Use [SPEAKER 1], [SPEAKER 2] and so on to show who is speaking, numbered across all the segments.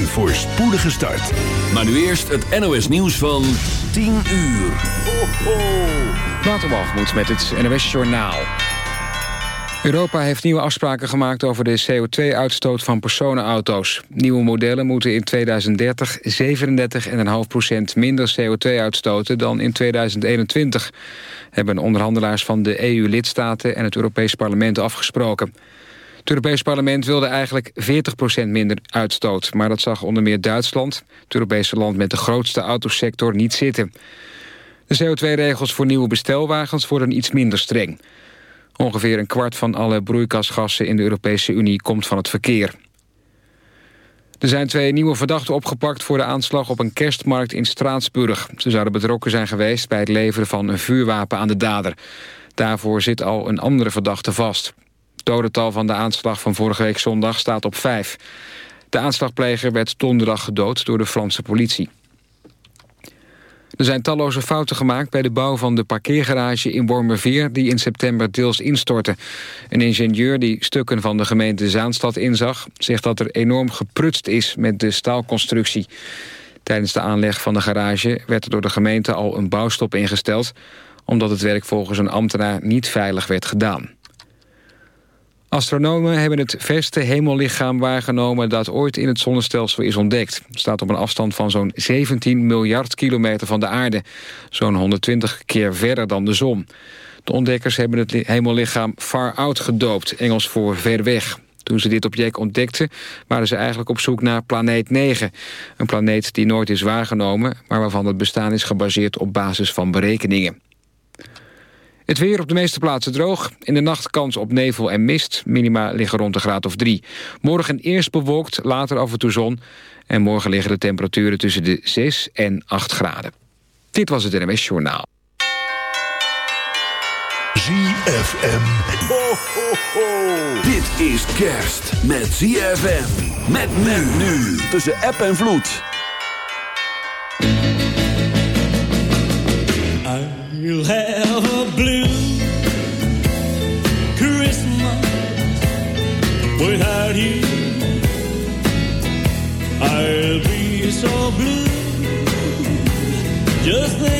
[SPEAKER 1] Een voorspoedige start.
[SPEAKER 2] Maar nu eerst het NOS nieuws van 10 uur. Ho, ho.
[SPEAKER 3] Met het NOS Journaal. Europa heeft nieuwe afspraken gemaakt over de CO2-uitstoot van personenauto's. Nieuwe modellen moeten in 2030 37,5% minder CO2 uitstoten dan in 2021. Hebben onderhandelaars van de EU-lidstaten en het Europees Parlement afgesproken. Het Europees Parlement wilde eigenlijk 40% minder uitstoot... maar dat zag onder meer Duitsland, het Europese land met de grootste autosector, niet zitten. De CO2-regels voor nieuwe bestelwagens worden iets minder streng. Ongeveer een kwart van alle broeikasgassen in de Europese Unie komt van het verkeer. Er zijn twee nieuwe verdachten opgepakt voor de aanslag op een kerstmarkt in Straatsburg. Ze zouden betrokken zijn geweest bij het leveren van een vuurwapen aan de dader. Daarvoor zit al een andere verdachte vast. Dodental van de aanslag van vorige week zondag staat op vijf. De aanslagpleger werd donderdag gedood door de Franse politie. Er zijn talloze fouten gemaakt bij de bouw van de parkeergarage in Wormerveer... die in september deels instortte. Een ingenieur die stukken van de gemeente Zaanstad inzag... zegt dat er enorm geprutst is met de staalconstructie. Tijdens de aanleg van de garage werd er door de gemeente al een bouwstop ingesteld... omdat het werk volgens een ambtenaar niet veilig werd gedaan. Astronomen hebben het verste hemellichaam waargenomen... dat ooit in het zonnestelsel is ontdekt. Het staat op een afstand van zo'n 17 miljard kilometer van de aarde. Zo'n 120 keer verder dan de zon. De ontdekkers hebben het hemellichaam Far Out gedoopt, Engels voor ver weg. Toen ze dit object ontdekten, waren ze eigenlijk op zoek naar planeet 9. Een planeet die nooit is waargenomen, maar waarvan het bestaan is gebaseerd op basis van berekeningen. Het weer op de meeste plaatsen droog. In de nacht kans op nevel en mist. Minima liggen rond de graad of 3. Morgen eerst bewolkt, later af en toe zon. En morgen liggen de temperaturen tussen de 6 en 8 graden. Dit was het NMS Journaal.
[SPEAKER 1] ZFM.
[SPEAKER 2] Ho, ho, ho. Dit is kerst met ZFM. Met men nu. Tussen app en vloed.
[SPEAKER 4] I'll have just thinking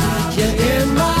[SPEAKER 5] My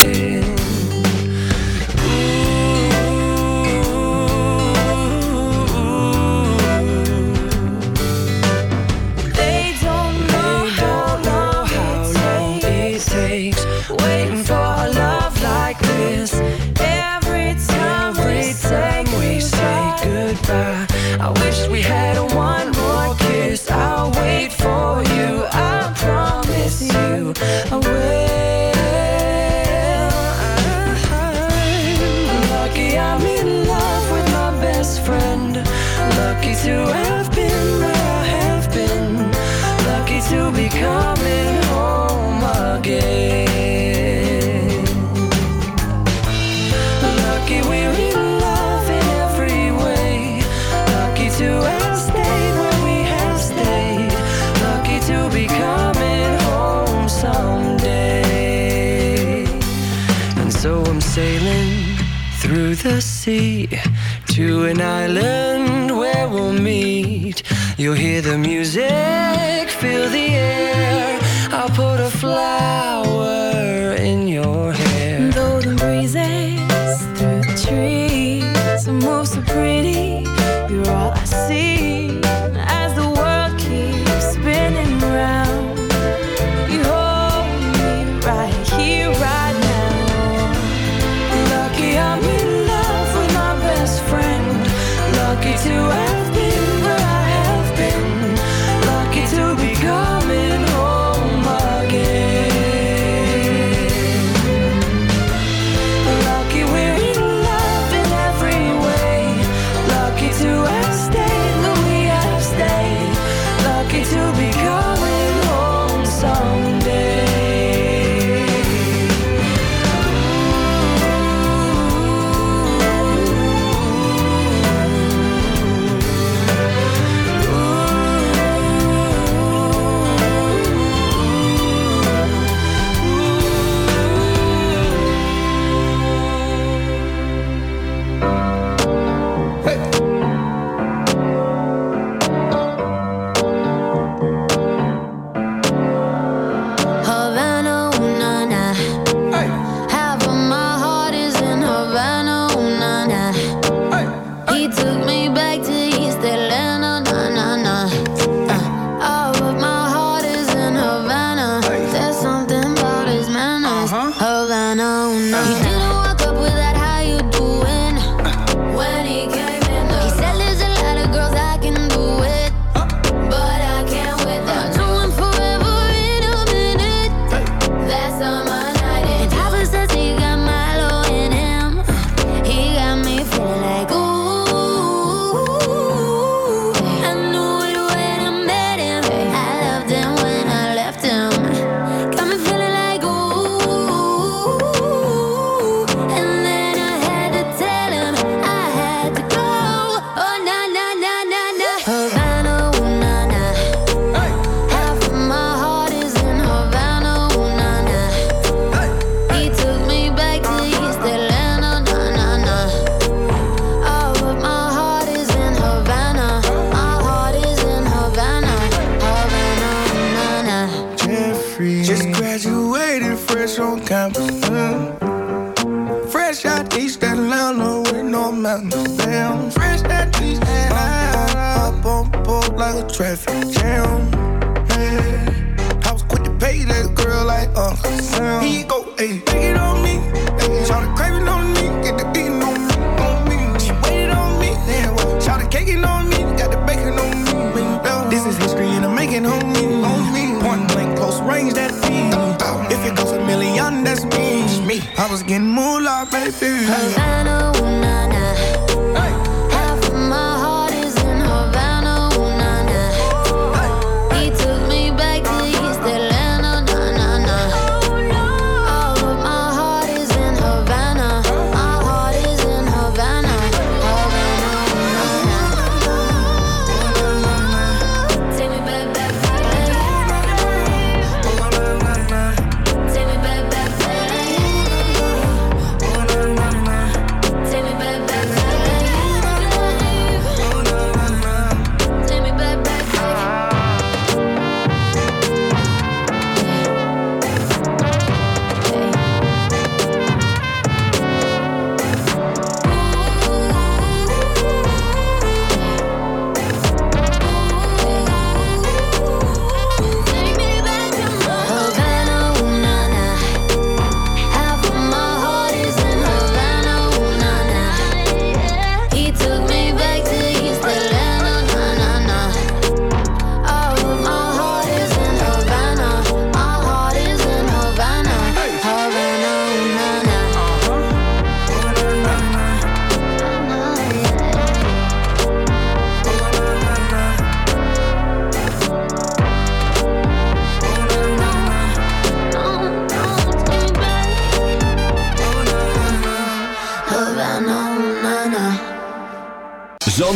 [SPEAKER 6] an island where we'll meet. You'll hear the music.
[SPEAKER 7] fresh on campus. Mm. Fresh out East Atlanta with no mountains. Damn, fresh out East Atlanta. Up on board like a traffic jam. Yeah. I was quick to pay that girl like Uncle Sam. He go was getting moolah, baby.
[SPEAKER 8] Havana, una.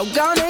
[SPEAKER 9] So gone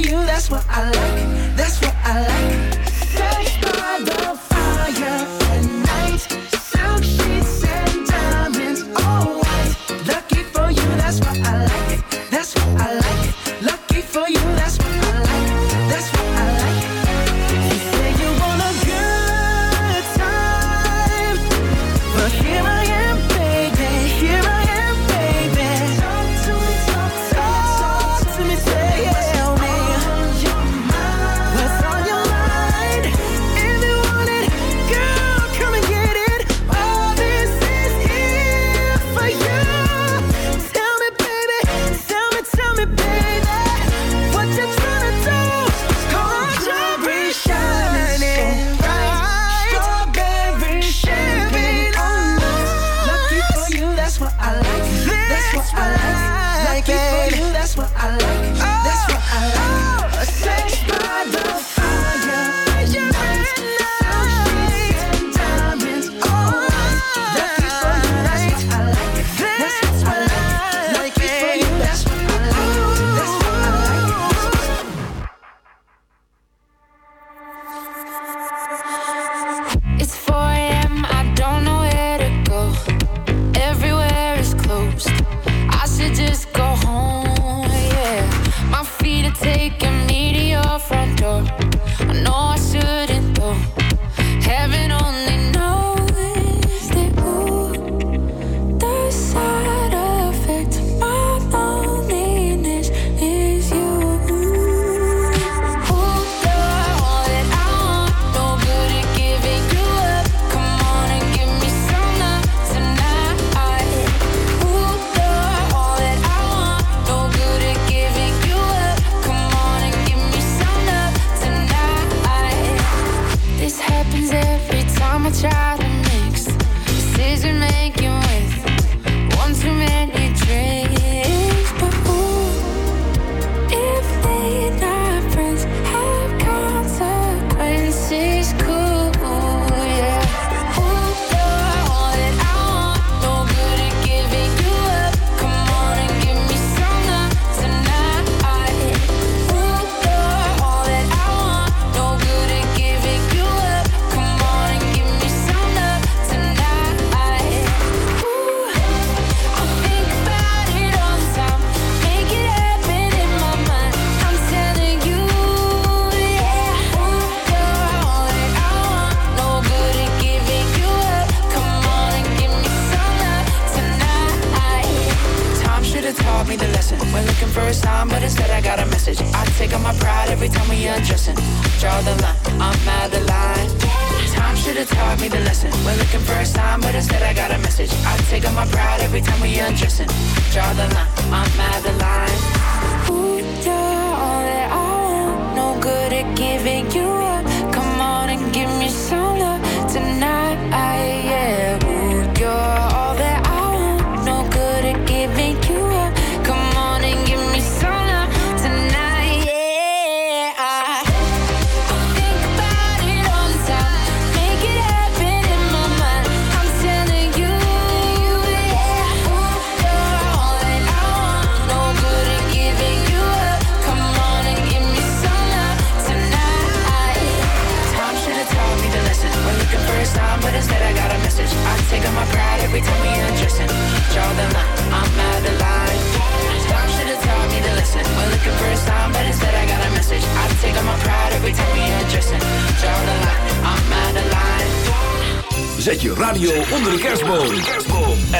[SPEAKER 9] you, that's what I like.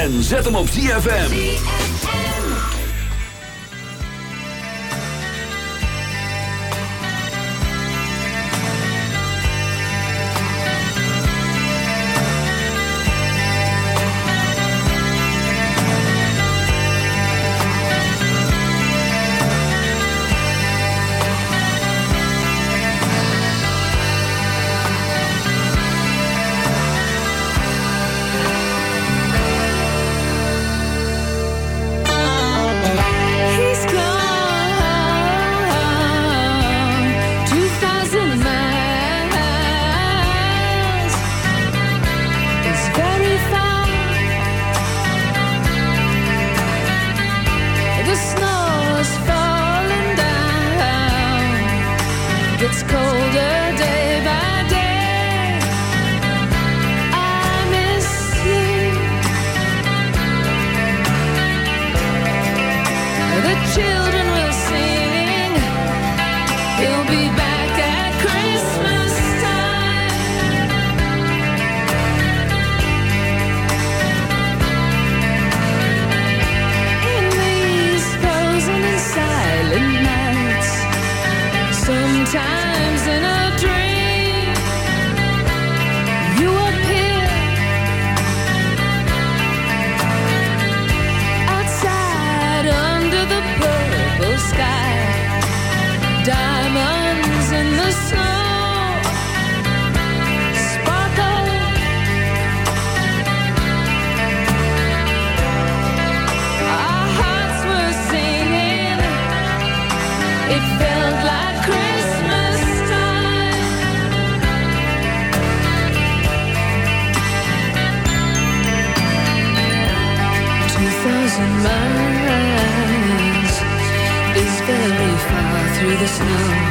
[SPEAKER 10] en zet hem op ZFM.
[SPEAKER 6] the snow.